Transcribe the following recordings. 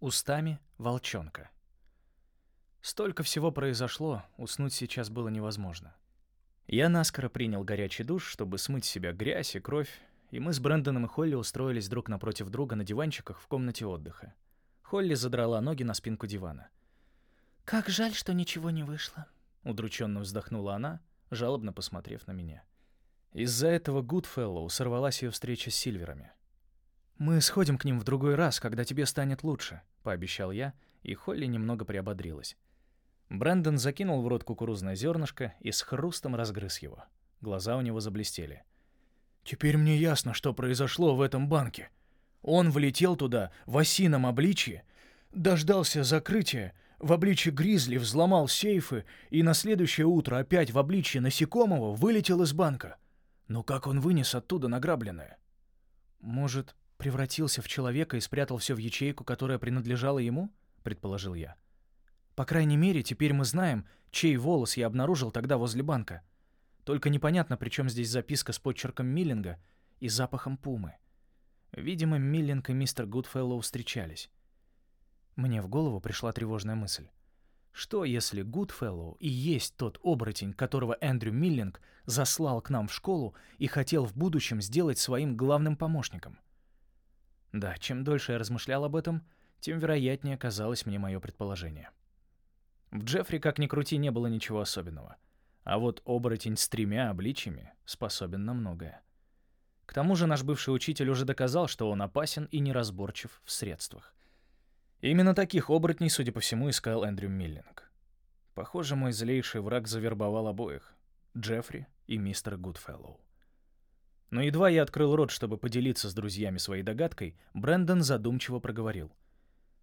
устами волчонка. Столько всего произошло, уснуть сейчас было невозможно. Я наскоро принял горячий душ, чтобы смыть с себя грязь и кровь, и мы с Брэндоном и Холли устроились друг напротив друга на диванчиках в комнате отдыха. Холли задрала ноги на спинку дивана. «Как жаль, что ничего не вышло», — удрученно вздохнула она, жалобно посмотрев на меня. Из-за этого Гудфеллоу сорвалась ее встреча с Сильверами. «Мы сходим к ним в другой раз, когда тебе станет лучше», — пообещал я, и Холли немного приободрилась. Брэндон закинул в рот кукурузное зернышко и с хрустом разгрыз его. Глаза у него заблестели. «Теперь мне ясно, что произошло в этом банке. Он влетел туда в осином обличье, дождался закрытия, в обличье гризли взломал сейфы и на следующее утро опять в обличье насекомого вылетел из банка. Но как он вынес оттуда награбленное? Может, превратился в человека и спрятал все в ячейку, которая принадлежала ему? предположил я. По крайней мере, теперь мы знаем, чей волос я обнаружил тогда возле банка. Только непонятно, при чем здесь записка с почерком Миллинга и запахом пумы. Видимо, Миллинг и мистер Гудфеллоу встречались. Мне в голову пришла тревожная мысль. Что, если Гудфеллоу и есть тот оборотень, которого Эндрю Миллинг заслал к нам в школу и хотел в будущем сделать своим главным помощником? Да, чем дольше я размышлял об этом, тем вероятнее казалось мне мое предположение. В Джеффри, как ни крути, не было ничего особенного. А вот оборотень с тремя обличьями способен на многое. К тому же наш бывший учитель уже доказал, что он опасен и неразборчив в средствах. Именно таких оборотней, судя по всему, искал Эндрю Миллинг. Похоже, мой злейший враг завербовал обоих — Джеффри и мистера Гудфеллоу. Но едва я открыл рот, чтобы поделиться с друзьями своей догадкой, Брэндон задумчиво проговорил.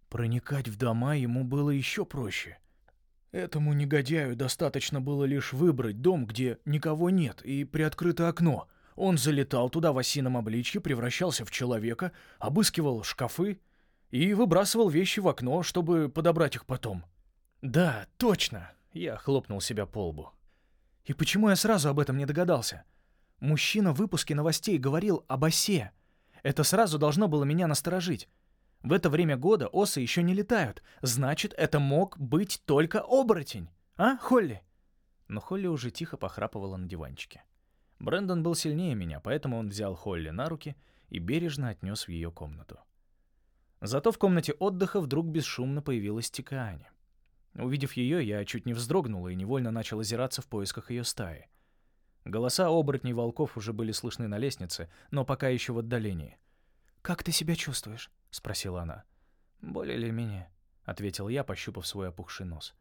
«Проникать в дома ему было еще проще. Этому негодяю достаточно было лишь выбрать дом, где никого нет, и приоткрыто окно — он залетал туда в осином обличье, превращался в человека, обыскивал шкафы и выбрасывал вещи в окно, чтобы подобрать их потом. «Да, точно!» — я хлопнул себя по лбу. «И почему я сразу об этом не догадался? Мужчина в выпуске новостей говорил об осе. Это сразу должно было меня насторожить. В это время года осы еще не летают. Значит, это мог быть только оборотень. А, Холли?» Но Холли уже тихо похрапывала на диванчике. Брэндон был сильнее меня, поэтому он взял Холли на руки и бережно отнес в ее комнату. Зато в комнате отдыха вдруг бесшумно появилась Тикаани. Увидев ее, я чуть не вздрогнул и невольно начал озираться в поисках ее стаи. Голоса оборотней волков уже были слышны на лестнице, но пока еще в отдалении. «Как ты себя чувствуешь?» — спросила она. «Более или менее», — ответил я, пощупав свой опухший нос.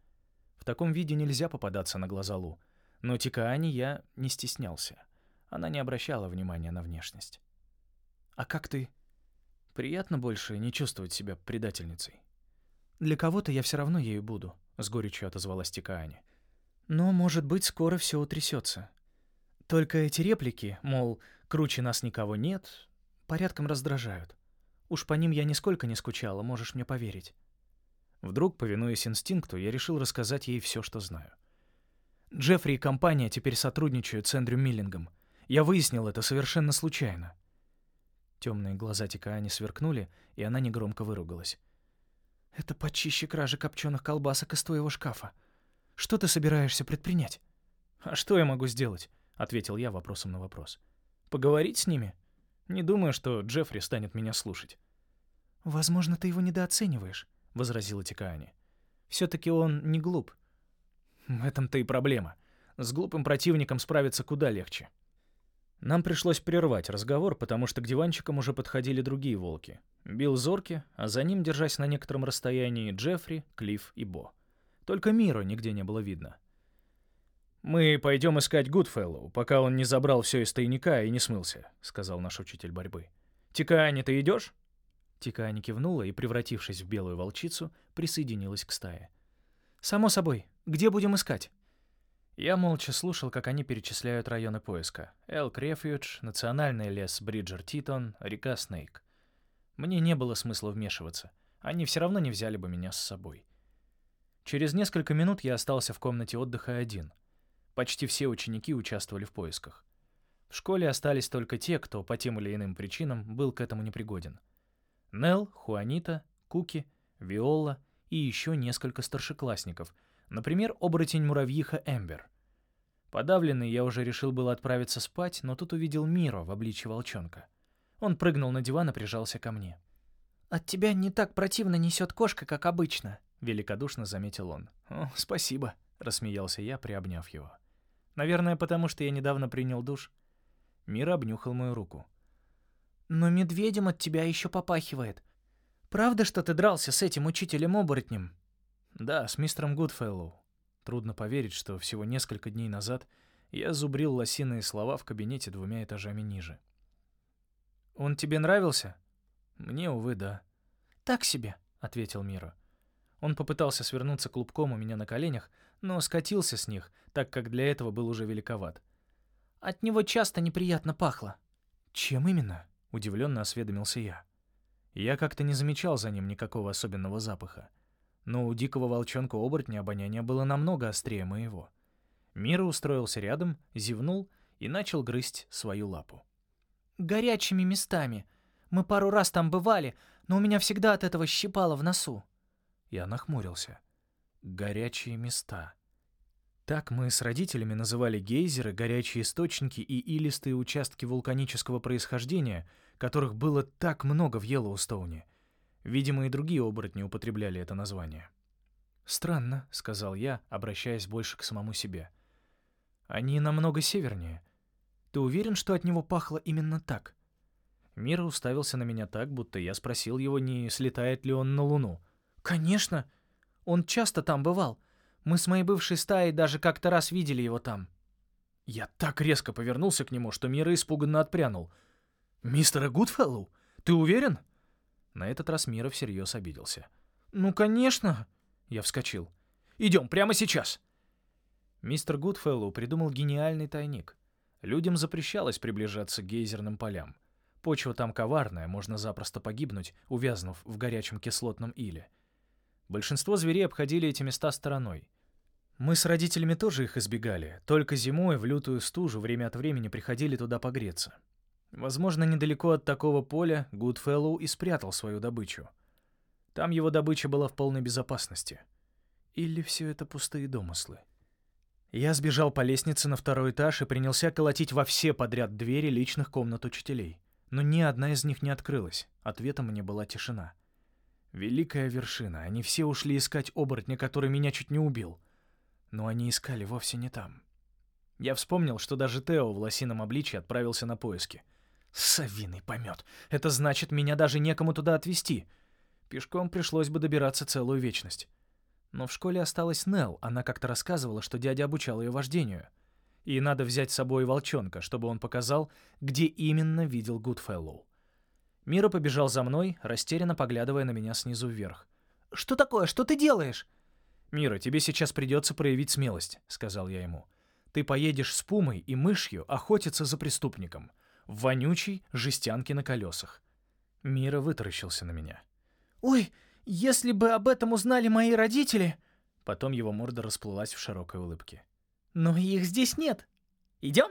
В таком виде нельзя попадаться на глаза Лу, но Тикаани я не стеснялся. Она не обращала внимания на внешность. «А как ты?» «Приятно больше не чувствовать себя предательницей». «Для кого-то я все равно ею буду», — с горечью отозвалась Тикаани. «Но, может быть, скоро все утрясется. Только эти реплики, мол, круче нас никого нет, порядком раздражают. Уж по ним я нисколько не скучала, можешь мне поверить». Вдруг, повинуясь инстинкту, я решил рассказать ей все, что знаю. Джеффри и компания теперь сотрудничают с Эндрю Миллингом. Я выяснил это совершенно случайно. Темные глаза Тикаани сверкнули, и она негромко выругалась. «Это почище кражи копченых колбасок из твоего шкафа. Что ты собираешься предпринять?» «А что я могу сделать?» — ответил я вопросом на вопрос. «Поговорить с ними? Не думаю, что Джеффри станет меня слушать». «Возможно, ты его недооцениваешь», — возразила Тикаани. «Все-таки он не глуп. В этом-то и проблема. С глупым противником справиться куда легче. Нам пришлось прервать разговор, потому что к диванчикам уже подходили другие волки. Билл Зорки, а за ним, держась на некотором расстоянии, Джеффри, Клифф и Бо. Только Миро нигде не было видно. «Мы пойдем искать Гудфеллоу, пока он не забрал все из тайника и не смылся», — сказал наш учитель борьбы. «Тикаани, ты идешь?» Тикаани кивнула и, превратившись в белую волчицу, присоединилась к стае. «Само собой. Где будем искать?» Я молча слушал, как они перечисляют районы поиска. Элк Рефьюдж, национальный лес Бриджер Титон, река Снейк. Мне не было смысла вмешиваться. Они все равно не взяли бы меня с собой. Через несколько минут я остался в комнате отдыха один. Почти все ученики участвовали в поисках. В школе остались только те, кто по тем или иным причинам был к этому непригоден. Нел, Хуанита, Куки, Виола и еще несколько старшеклассников, например, оборотень-муравьиха Эмбер. Подавленный, я уже решил было отправиться спать, но тут увидел Миро в обличье волчонка. Он прыгнул на диван и прижался ко мне. «От тебя не так противно несет кошка, как обычно», — великодушно заметил он. «О, спасибо», — рассмеялся я, приобняв его. «Наверное, потому что я недавно принял душ». Миро обнюхал мою руку. «Но медведем от тебя еще попахивает. Правда, что ты дрался с этим учителем-оборотнем?» «Да, с мистером Гудфеллоу. Трудно поверить, что всего несколько дней назад я зубрил лосиные слова в кабинете двумя этажами ниже. «Он тебе нравился?» «Мне, увы, да». «Так себе», — ответил Миро. Он попытался свернуться клубком у меня на коленях, но скатился с них, так как для этого был уже великоват. «От него часто неприятно пахло». «Чем именно?» — удивленно осведомился я. Я как-то не замечал за ним никакого особенного запаха. Но у дикого волчонка-оборотня обоняние было намного острее моего. Мира устроился рядом, зевнул и начал грызть свою лапу. «Горячими местами. Мы пару раз там бывали, но у меня всегда от этого щипало в носу». Я нахмурился. «Горячие места». Так мы с родителями называли гейзеры, горячие источники и илистые участки вулканического происхождения, которых было так много в Йеллоустоуне. Видимо, и другие оборотни употребляли это название. «Странно», — сказал я, обращаясь больше к самому себе. «Они намного севернее. Ты уверен, что от него пахло именно так?» Миро уставился на меня так, будто я спросил его, не слетает ли он на Луну. «Конечно! Он часто там бывал. Мы с моей бывшей стаей даже как-то раз видели его там». Я так резко повернулся к нему, что Миро испуганно отпрянул. «Мистера Гудфеллоу? Ты уверен?» На этот раз Миро всерьез обиделся. «Ну, конечно!» Я вскочил. «Идем, прямо сейчас!» Мистер Гудфеллоу придумал гениальный тайник. Людям запрещалось приближаться к гейзерным полям. Почва там коварная, можно запросто погибнуть, увязнув в горячем кислотном иле. Большинство зверей обходили эти места стороной. Мы с родителями тоже их избегали, только зимой в лютую стужу время от времени приходили туда погреться. Возможно, недалеко от такого поля Гудфеллоу и спрятал свою добычу. Там его добыча была в полной безопасности. Или все это пустые домыслы? Я сбежал по лестнице на второй этаж и принялся колотить во все подряд двери личных комнат учителей. Но ни одна из них не открылась. Ответом мне была тишина. Великая вершина. Они все ушли искать оборотня, который меня чуть не убил. Но они искали вовсе не там. Я вспомнил, что даже Тео в лосином обличье отправился на поиски — Совиный помет. Это значит, меня даже некому туда отвезти. Пешком пришлось бы добираться целую вечность. Но в школе осталась Нелл, она как-то рассказывала, что дядя обучал ее вождению. И надо взять с собой волчонка, чтобы он показал, где именно видел Гудфеллоу. Миро побежал за мной, растерянно поглядывая на меня снизу вверх. «Что такое? Что ты делаешь?» «Миро, тебе сейчас придется проявить смелость», — сказал я ему. «Ты поедешь с Пумой и мышью охотиться за преступником в вонючей жестянке на колесах. Мира вытаращился на меня. «Ой, если бы об этом узнали мои родители...» Потом его морда расплылась в широкой улыбке. «Но их здесь нет. Идем?»